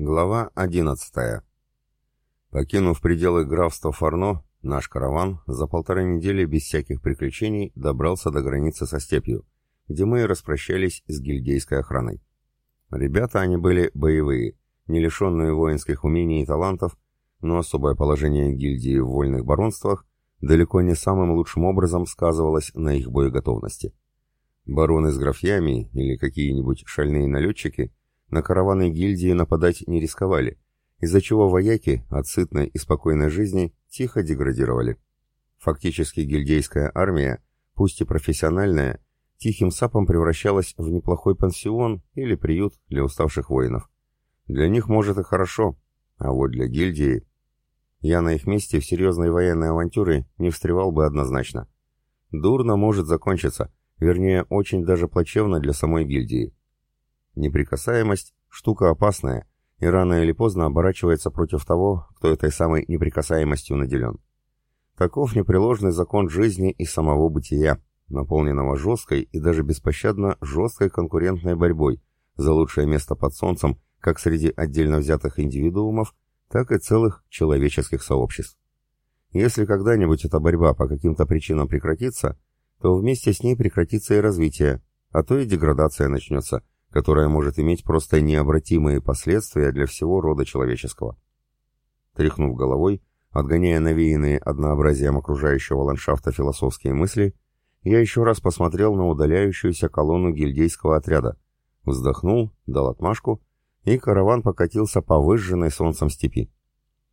Глава 11. Покинув пределы графства Фарно, наш караван за полторы недели без всяких приключений добрался до границы со степью, где мы распрощались с гильдейской охраной. Ребята они были боевые, не лишенные воинских умений и талантов, но особое положение гильдии в вольных баронствах далеко не самым лучшим образом сказывалось на их боеготовности. Бароны с графьями или какие-нибудь шальные налетчики на караваны гильдии нападать не рисковали, из-за чего вояки от сытной и спокойной жизни тихо деградировали. Фактически гильдейская армия, пусть и профессиональная, тихим сапом превращалась в неплохой пансион или приют для уставших воинов. Для них, может, и хорошо, а вот для гильдии... Я на их месте в серьезной военной авантюры не встревал бы однозначно. Дурно может закончиться, вернее, очень даже плачевно для самой гильдии. Неприкасаемость – штука опасная, и рано или поздно оборачивается против того, кто этой самой неприкасаемостью наделен. Таков непреложный закон жизни и самого бытия, наполненного жесткой и даже беспощадно жесткой конкурентной борьбой за лучшее место под солнцем как среди отдельно взятых индивидуумов, так и целых человеческих сообществ. Если когда-нибудь эта борьба по каким-то причинам прекратится, то вместе с ней прекратится и развитие, а то и деградация начнется – которая может иметь просто необратимые последствия для всего рода человеческого. Тряхнув головой, отгоняя навеянные однообразием окружающего ландшафта философские мысли, я еще раз посмотрел на удаляющуюся колонну гильдейского отряда, вздохнул, дал отмашку, и караван покатился по выжженной солнцем степи.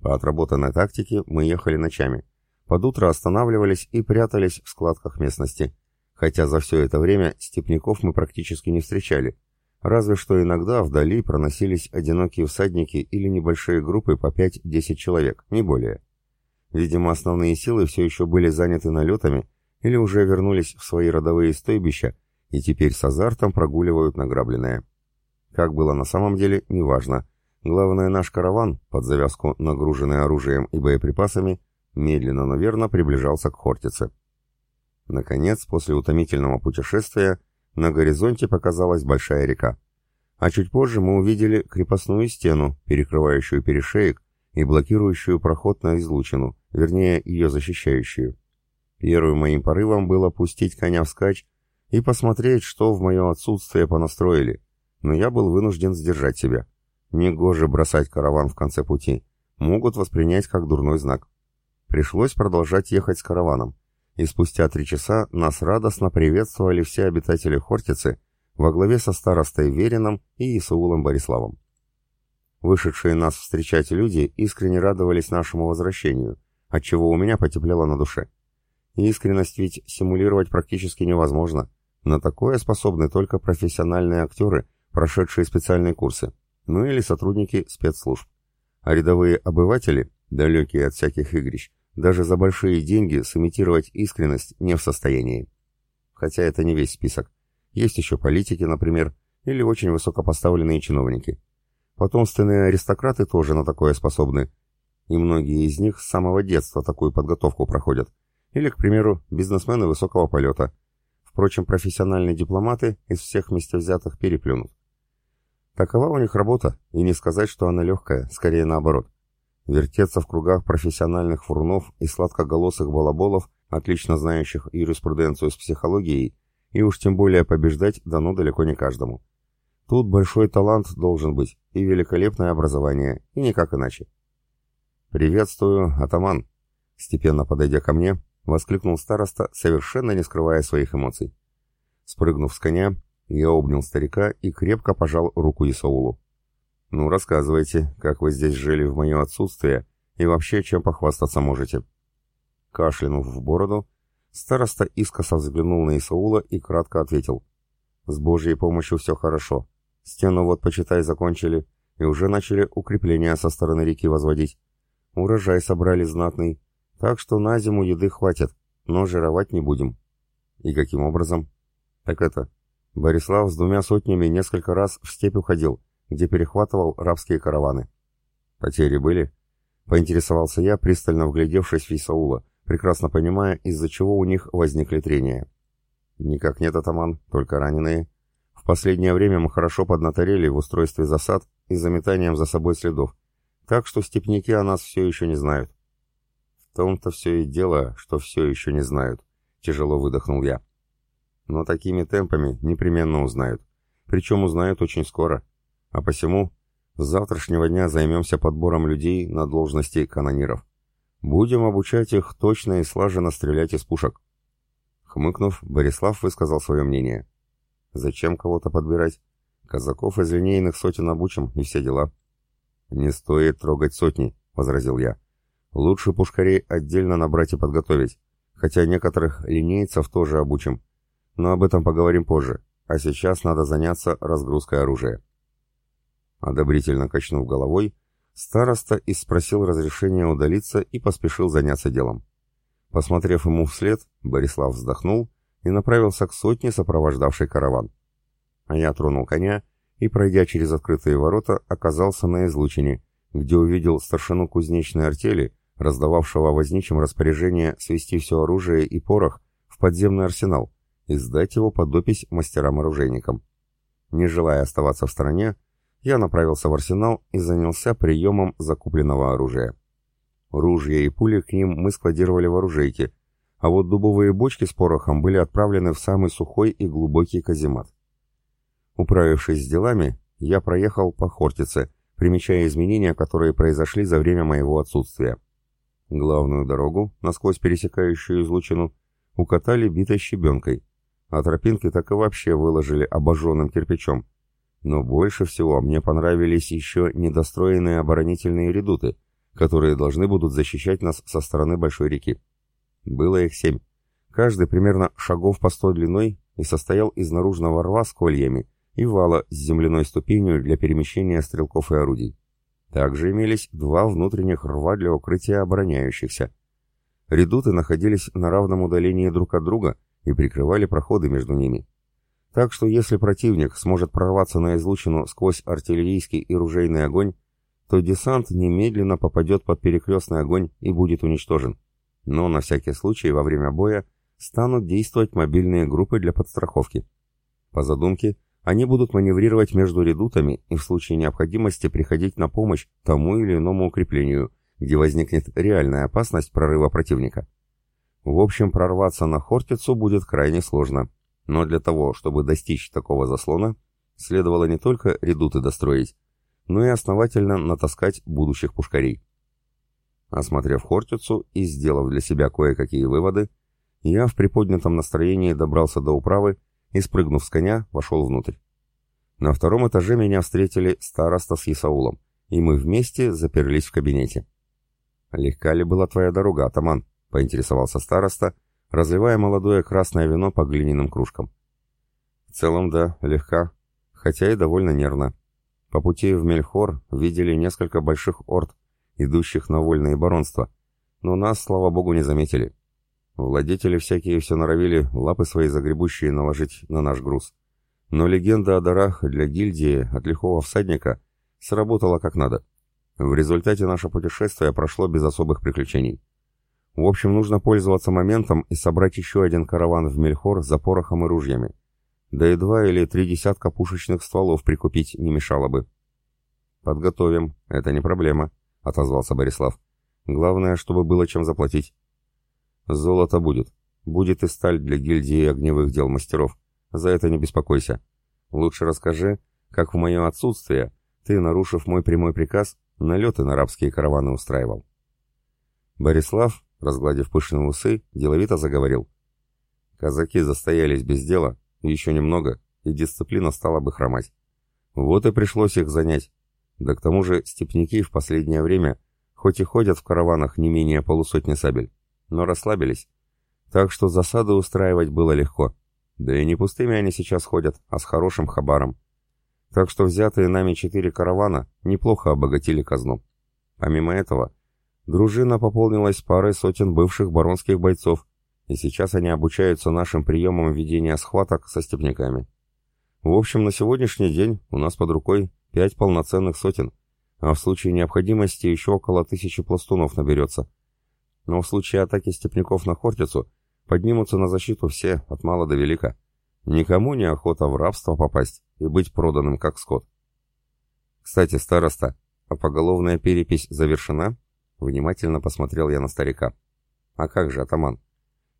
По отработанной тактике мы ехали ночами. Под утро останавливались и прятались в складках местности, хотя за все это время степняков мы практически не встречали, Разве что иногда вдали проносились одинокие всадники или небольшие группы по 5-10 человек, не более. Видимо, основные силы все еще были заняты налетами или уже вернулись в свои родовые стойбища и теперь с азартом прогуливают награбленное. Как было на самом деле, неважно. Главное, наш караван, под завязку нагруженный оружием и боеприпасами, медленно, но верно приближался к Хортице. Наконец, после утомительного путешествия, на горизонте показалась большая река. А чуть позже мы увидели крепостную стену, перекрывающую перешеек и блокирующую проход на излучину, вернее, ее защищающую. Первым моим порывом было пустить коня вскачь и посмотреть, что в мое отсутствие понастроили, но я был вынужден сдержать себя. Негоже бросать караван в конце пути, могут воспринять как дурной знак. Пришлось продолжать ехать с караваном и спустя три часа нас радостно приветствовали все обитатели Хортицы во главе со старостой Верином и Исаулом Бориславом. Вышедшие нас встречать люди искренне радовались нашему возвращению, отчего у меня потеплело на душе. Искренность ведь симулировать практически невозможно. На такое способны только профессиональные актеры, прошедшие специальные курсы, ну или сотрудники спецслужб. А рядовые обыватели, далекие от всяких игрищ, даже за большие деньги сымитировать искренность не в состоянии. Хотя это не весь список. Есть еще политики, например, или очень высокопоставленные чиновники. Потомственные аристократы тоже на такое способны. И многие из них с самого детства такую подготовку проходят. Или, к примеру, бизнесмены высокого полета. Впрочем, профессиональные дипломаты из всех вместе переплюнут. Такова у них работа, и не сказать, что она легкая, скорее наоборот. Вертеться в кругах профессиональных фурнов и сладкоголосых балаболов, отлично знающих юриспруденцию с психологией, и уж тем более побеждать дано далеко не каждому. Тут большой талант должен быть и великолепное образование, и никак иначе. «Приветствую, атаман!» Степенно подойдя ко мне, воскликнул староста, совершенно не скрывая своих эмоций. Спрыгнув с коня, я обнял старика и крепко пожал руку Исаулу. «Ну, рассказывайте, как вы здесь жили в мое отсутствие и вообще чем похвастаться можете». Кашлянув в бороду, староста искоса взглянул на Исаула и кратко ответил. «С Божьей помощью все хорошо. Стену вот, почитай, закончили, и уже начали укрепления со стороны реки возводить. Урожай собрали знатный, так что на зиму еды хватит, но жировать не будем». «И каким образом?» «Так это, Борислав с двумя сотнями несколько раз в степь уходил, где перехватывал рабские караваны. Потери были? Поинтересовался я, пристально вглядевшись в Исаула, прекрасно понимая, из-за чего у них возникли трения. Никак нет, атаман, только раненые. В последнее время мы хорошо поднаторели в устройстве засад и заметанием за собой следов, так что степняки о нас все еще не знают. В том-то все и дело, что все еще не знают, тяжело выдохнул я. Но такими темпами непременно узнают. Причем узнают очень скоро. А посему с завтрашнего дня займемся подбором людей на должности канониров. Будем обучать их точно и слаженно стрелять из пушек. Хмыкнув, Борислав высказал свое мнение. Зачем кого-то подбирать? Казаков из линейных сотен обучим и все дела. Не стоит трогать сотни, возразил я. Лучше пушкарей отдельно набрать и подготовить, хотя некоторых линейцев тоже обучим. Но об этом поговорим позже, а сейчас надо заняться разгрузкой оружия. Одобрительно качнув головой, староста и спросил разрешения удалиться и поспешил заняться делом. Посмотрев ему вслед, Борислав вздохнул и направился к сотне, сопровождавшей караван. А я тронул коня и, пройдя через открытые ворота, оказался на излучине, где увидел старшину кузнечной артели, раздававшего возничим распоряжение свести все оружие и порох в подземный арсенал и сдать его под опись мастерам-оружейникам. Не желая оставаться в стороне, я направился в арсенал и занялся приемом закупленного оружия. Ружья и пули к ним мы складировали в оружейке, а вот дубовые бочки с порохом были отправлены в самый сухой и глубокий каземат. Управившись с делами, я проехал по Хортице, примечая изменения, которые произошли за время моего отсутствия. Главную дорогу, насквозь пересекающую излучину, укатали битой щебенкой, а тропинки так и вообще выложили обожженным кирпичом. Но больше всего мне понравились еще недостроенные оборонительные редуты, которые должны будут защищать нас со стороны большой реки. Было их семь. Каждый примерно шагов по сто длиной и состоял из наружного рва с кольями и вала с земляной ступенью для перемещения стрелков и орудий. Также имелись два внутренних рва для укрытия обороняющихся. Редуты находились на равном удалении друг от друга и прикрывали проходы между ними. Так что если противник сможет прорваться на излучину сквозь артиллерийский и ружейный огонь, то десант немедленно попадет под перекрестный огонь и будет уничтожен но на всякий случай во время боя станут действовать мобильные группы для подстраховки. По задумке, они будут маневрировать между редутами и в случае необходимости приходить на помощь тому или иному укреплению, где возникнет реальная опасность прорыва противника. В общем, прорваться на Хортицу будет крайне сложно, но для того, чтобы достичь такого заслона, следовало не только редуты достроить, но и основательно натаскать будущих пушкарей. Осмотрев Хортицу и сделав для себя кое-какие выводы, я в приподнятом настроении добрался до управы и, спрыгнув с коня, вошел внутрь. На втором этаже меня встретили староста с Исаулом, и мы вместе заперлись в кабинете. «Легка ли была твоя дорога, атаман?» — поинтересовался староста, разливая молодое красное вино по глиняным кружкам. «В целом, да, легка, хотя и довольно нервно. По пути в Мельхор видели несколько больших орд, идущих на вольные баронства, но нас, слава богу, не заметили. Владетели всякие все норовили лапы свои загребущие наложить на наш груз. Но легенда о дарах для гильдии от лихого всадника сработала как надо. В результате наше путешествие прошло без особых приключений. В общем, нужно пользоваться моментом и собрать еще один караван в Мельхор за порохом и ружьями. Да и два или три десятка пушечных стволов прикупить не мешало бы. Подготовим, это не проблема. — отозвался Борислав. «Главное, чтобы было чем заплатить». «Золото будет. Будет и сталь для гильдии огневых дел мастеров. За это не беспокойся. Лучше расскажи, как в мое отсутствие ты, нарушив мой прямой приказ, налеты на арабские караваны устраивал». Борислав, разгладив пышные усы, деловито заговорил. «Казаки застоялись без дела, еще немного, и дисциплина стала бы хромать. Вот и пришлось их занять, да к тому же степняки в последнее время, хоть и ходят в караванах не менее полусотни сабель, но расслабились. Так что засады устраивать было легко. Да и не пустыми они сейчас ходят, а с хорошим хабаром. Так что взятые нами четыре каравана неплохо обогатили казну. Помимо этого, дружина пополнилась парой сотен бывших баронских бойцов, и сейчас они обучаются нашим приемам ведения схваток со степняками. В общем, на сегодняшний день у нас под рукой Пять полноценных сотен, а в случае необходимости еще около тысячи пластунов наберется. Но в случае атаки степняков на Хортицу поднимутся на защиту все, от мала до велика. Никому не охота в рабство попасть и быть проданным как скот. Кстати, староста, а поголовная перепись завершена? Внимательно посмотрел я на старика. А как же, атаман?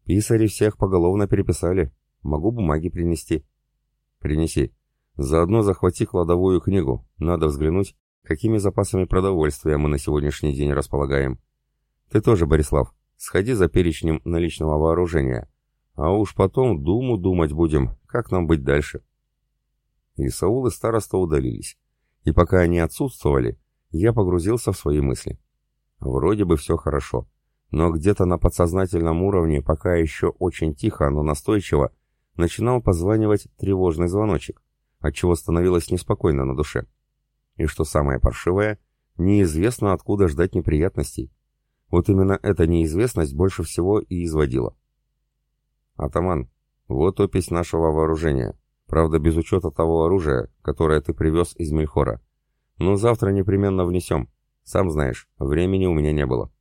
Писари всех поголовно переписали. Могу бумаги принести. Принеси. Заодно захвати кладовую книгу. Надо взглянуть, какими запасами продовольствия мы на сегодняшний день располагаем. Ты тоже, Борислав, сходи за перечнем наличного вооружения. А уж потом думу думать будем, как нам быть дальше. И Саул и староста удалились. И пока они отсутствовали, я погрузился в свои мысли. Вроде бы все хорошо, но где-то на подсознательном уровне, пока еще очень тихо, но настойчиво, начинал позванивать тревожный звоночек, отчего становилось неспокойно на душе. И что самое паршивое, неизвестно откуда ждать неприятностей. Вот именно эта неизвестность больше всего и изводила. «Атаман, вот опись нашего вооружения. Правда, без учета того оружия, которое ты привез из Мельхора. Но завтра непременно внесем. Сам знаешь, времени у меня не было.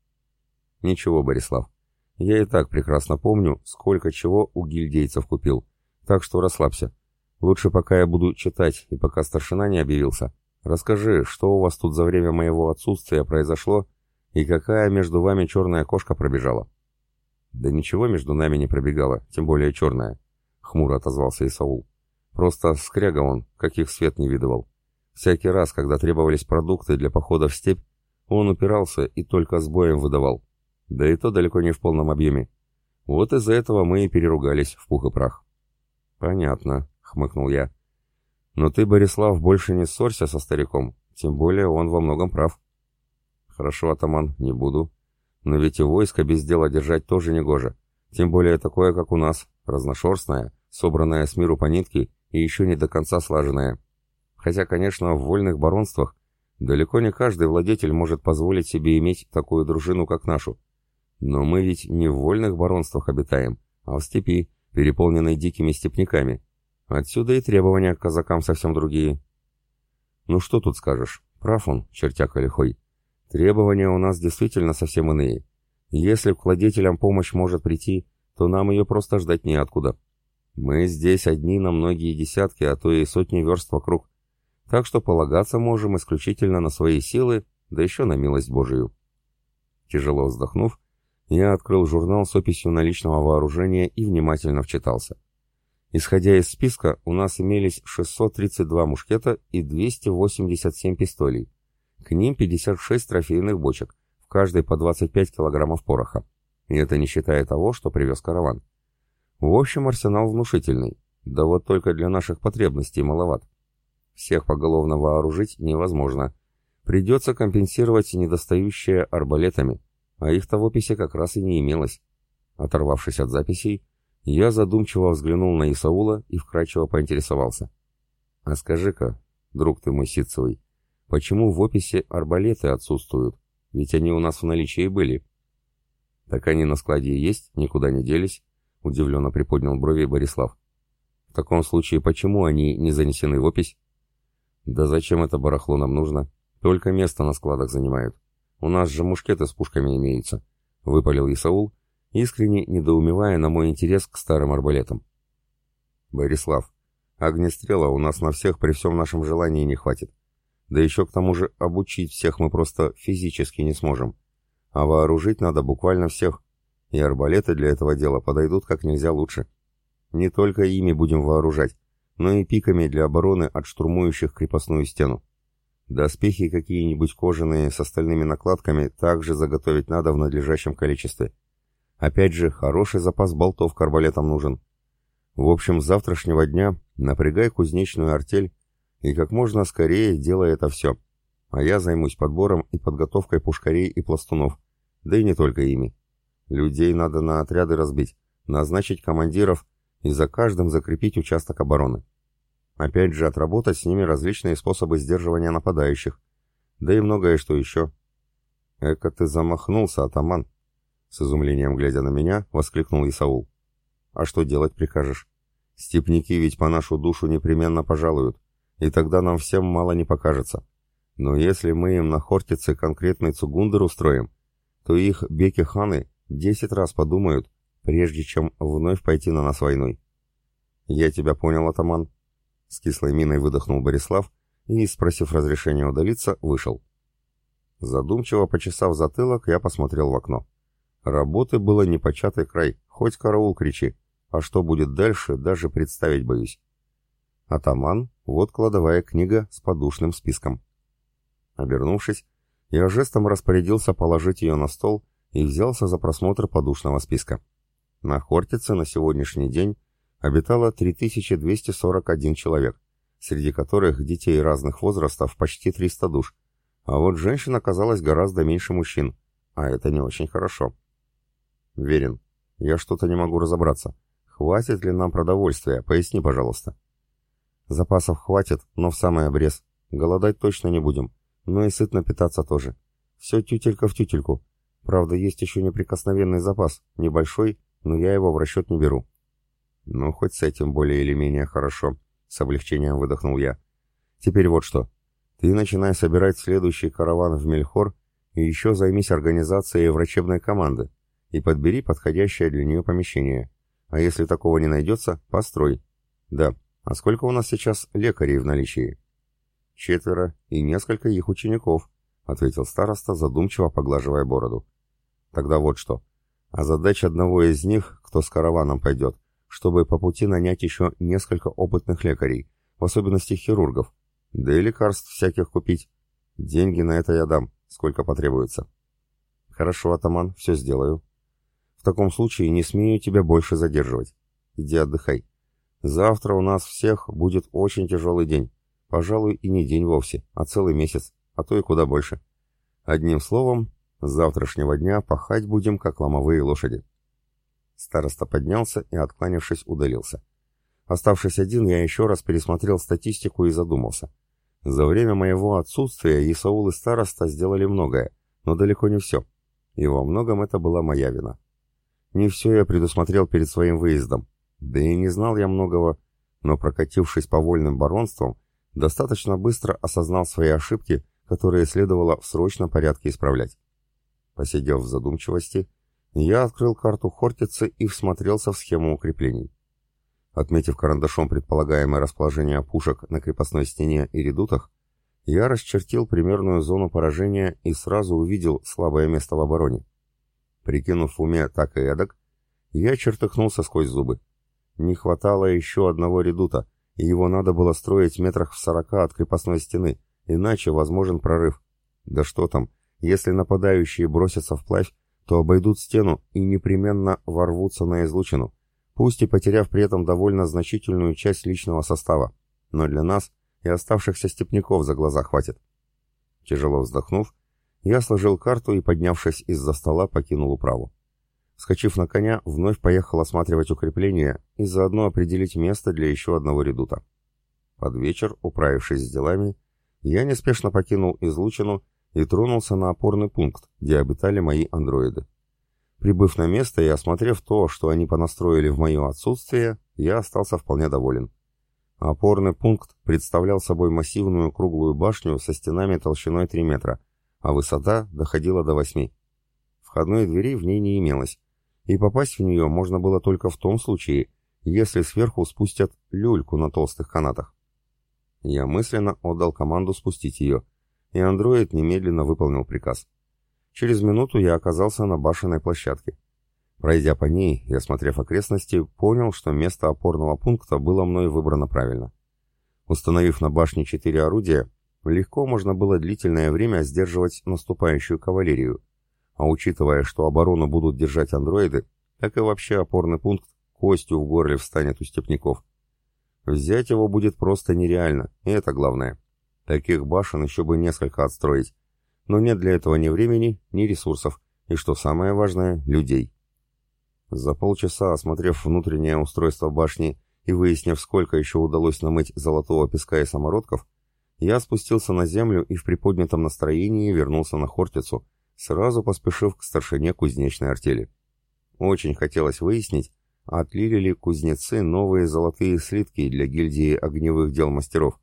Ничего, Борислав. Я и так прекрасно помню, сколько чего у гильдейцев купил. Так что расслабься. Лучше пока я буду читать и пока старшина не объявился. Расскажи, что у вас тут за время моего отсутствия произошло и какая между вами черная кошка пробежала. Да ничего между нами не пробегало, тем более черная. Хмуро отозвался Исаул. Просто скряга он, каких свет не видывал. Всякий раз, когда требовались продукты для похода в степь, он упирался и только с боем выдавал. Да и то далеко не в полном объеме. Вот из-за этого мы и переругались в пух и прах. «Понятно», — хмыкнул я. «Но ты, Борислав, больше не ссорься со стариком, тем более он во многом прав». «Хорошо, атаман, не буду. Но ведь и войско без дела держать тоже негоже. Тем более такое, как у нас, разношерстное, собранное с миру по нитке и еще не до конца слаженное. Хотя, конечно, в вольных баронствах далеко не каждый владетель может позволить себе иметь такую дружину, как нашу. Но мы ведь не в вольных баронствах обитаем, а в степи, переполненной дикими степняками. Отсюда и требования к казакам совсем другие. Ну что тут скажешь, прав он, чертяка лихой. Требования у нас действительно совсем иные. Если к владетелям помощь может прийти, то нам ее просто ждать неоткуда. Мы здесь одни на многие десятки, а то и сотни верст вокруг. Так что полагаться можем исключительно на свои силы, да еще на милость Божию. Тяжело вздохнув, я открыл журнал с описью наличного вооружения и внимательно вчитался. Исходя из списка, у нас имелись 632 мушкета и 287 пистолей. К ним 56 трофейных бочек, в каждой по 25 килограммов пороха. И это не считая того, что привез караван. В общем, арсенал внушительный, да вот только для наших потребностей маловат. Всех поголовно вооружить невозможно. Придется компенсировать недостающее арбалетами, а их-то в описи как раз и не имелось. Оторвавшись от записей, я задумчиво взглянул на Исаула и вкрадчиво поинтересовался. «А скажи-ка, друг ты мой ситцевый, почему в описи арбалеты отсутствуют? Ведь они у нас в наличии были». «Так они на складе есть, никуда не делись, — удивленно приподнял брови Борислав. «В таком случае почему они не занесены в опись?» «Да зачем это барахло нам нужно? Только место на складах занимают. У нас же мушкеты с пушками имеются», — выпалил Исаул, искренне недоумевая на мой интерес к старым арбалетам. «Борислав, огнестрела у нас на всех при всем нашем желании не хватит. Да еще к тому же обучить всех мы просто физически не сможем. А вооружить надо буквально всех, и арбалеты для этого дела подойдут как нельзя лучше. Не только ими будем вооружать, но и пиками для обороны от штурмующих крепостную стену. Доспехи какие-нибудь кожаные с остальными накладками также заготовить надо в надлежащем количестве. Опять же, хороший запас болтов к арбалетам нужен. В общем, с завтрашнего дня напрягай кузнечную артель и как можно скорее делай это все. А я займусь подбором и подготовкой пушкарей и пластунов, да и не только ими. Людей надо на отряды разбить, назначить командиров и за каждым закрепить участок обороны. Опять же, отработать с ними различные способы сдерживания нападающих. Да и многое что еще. «Эка ты замахнулся, атаман!» С изумлением глядя на меня, воскликнул Исаул. «А что делать прикажешь? Степники ведь по нашу душу непременно пожалуют, и тогда нам всем мало не покажется. Но если мы им на Хортице конкретный цугундер устроим, то их беки-ханы Десять раз подумают, прежде чем вновь пойти на нас войной. «Я тебя понял, атаман», — с кислой миной выдохнул Борислав и, спросив разрешения удалиться, вышел. Задумчиво почесав затылок, я посмотрел в окно. Работы было непочатый край, хоть караул кричи, а что будет дальше, даже представить боюсь. Атаман, вот кладовая книга с подушным списком. Обернувшись, я жестом распорядился положить ее на стол и взялся за просмотр подушного списка. На Хортице на сегодняшний день обитало 3241 человек, среди которых детей разных возрастов почти 300 душ, а вот женщин оказалось гораздо меньше мужчин, а это не очень хорошо. Верен, я что-то не могу разобраться. Хватит ли нам продовольствия? Поясни, пожалуйста. Запасов хватит, но в самый обрез. Голодать точно не будем, но и сытно питаться тоже. Все тютелька в тютельку. Правда, есть еще неприкосновенный запас, небольшой, но я его в расчет не беру. Ну, хоть с этим более или менее хорошо, с облегчением выдохнул я. Теперь вот что. Ты начинай собирать следующий караван в Мельхор и еще займись организацией врачебной команды и подбери подходящее для нее помещение. А если такого не найдется, построй. Да, а сколько у нас сейчас лекарей в наличии? Четверо и несколько их учеников, ответил староста, задумчиво поглаживая бороду. Тогда вот что. А задача одного из них, кто с караваном пойдет, чтобы по пути нанять еще несколько опытных лекарей, в особенности хирургов, да и лекарств всяких купить. Деньги на это я дам, сколько потребуется. Хорошо, атаман, все сделаю. В таком случае не смею тебя больше задерживать. Иди отдыхай. Завтра у нас всех будет очень тяжелый день. Пожалуй, и не день вовсе, а целый месяц, а то и куда больше. Одним словом, с завтрашнего дня пахать будем, как ломовые лошади. Староста поднялся и, откланившись, удалился. Оставшись один, я еще раз пересмотрел статистику и задумался. За время моего отсутствия Исаул и староста сделали многое, но далеко не все. И во многом это была моя вина. Не все я предусмотрел перед своим выездом, да и не знал я многого, но прокатившись по вольным баронствам, достаточно быстро осознал свои ошибки, которые следовало в срочном порядке исправлять. Посидев в задумчивости, я открыл карту Хортицы и всмотрелся в схему укреплений. Отметив карандашом предполагаемое расположение пушек на крепостной стене и редутах, я расчертил примерную зону поражения и сразу увидел слабое место в обороне. Прикинув в уме так и эдак, я чертыхнулся сквозь зубы. Не хватало еще одного редута, и его надо было строить метрах в сорока от крепостной стены, иначе возможен прорыв. Да что там, если нападающие бросятся вплавь, то обойдут стену и непременно ворвутся на излучину, пусть и потеряв при этом довольно значительную часть личного состава, но для нас и оставшихся степняков за глаза хватит. Тяжело вздохнув, я сложил карту и, поднявшись из-за стола, покинул управу. Скочив на коня, вновь поехал осматривать укрепления и заодно определить место для еще одного редута. Под вечер, управившись с делами, я неспешно покинул излучину и тронулся на опорный пункт, где обитали мои андроиды. Прибыв на место и осмотрев то, что они понастроили в мое отсутствие, я остался вполне доволен. Опорный пункт представлял собой массивную круглую башню со стенами толщиной 3 метра, а высота доходила до 8. Входной двери в ней не имелось, и попасть в нее можно было только в том случае, если сверху спустят люльку на толстых канатах. Я мысленно отдал команду спустить ее, и андроид немедленно выполнил приказ. Через минуту я оказался на башенной площадке. Пройдя по ней и осмотрев окрестности, понял, что место опорного пункта было мной выбрано правильно. Установив на башне четыре орудия, легко можно было длительное время сдерживать наступающую кавалерию. А учитывая, что оборону будут держать андроиды, так и вообще опорный пункт костью в горле встанет у степняков. Взять его будет просто нереально, и это главное. Таких башен еще бы несколько отстроить, но нет для этого ни времени, ни ресурсов, и, что самое важное, людей. За полчаса, осмотрев внутреннее устройство башни и выяснив, сколько еще удалось намыть золотого песка и самородков, я спустился на землю и в приподнятом настроении вернулся на Хортицу, сразу поспешив к старшине кузнечной артели. Очень хотелось выяснить, отлили ли кузнецы новые золотые слитки для гильдии огневых дел мастеров,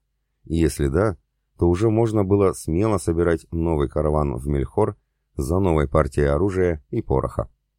если да, то уже можно было смело собирать новый караван в Мельхор за новой партией оружия и пороха.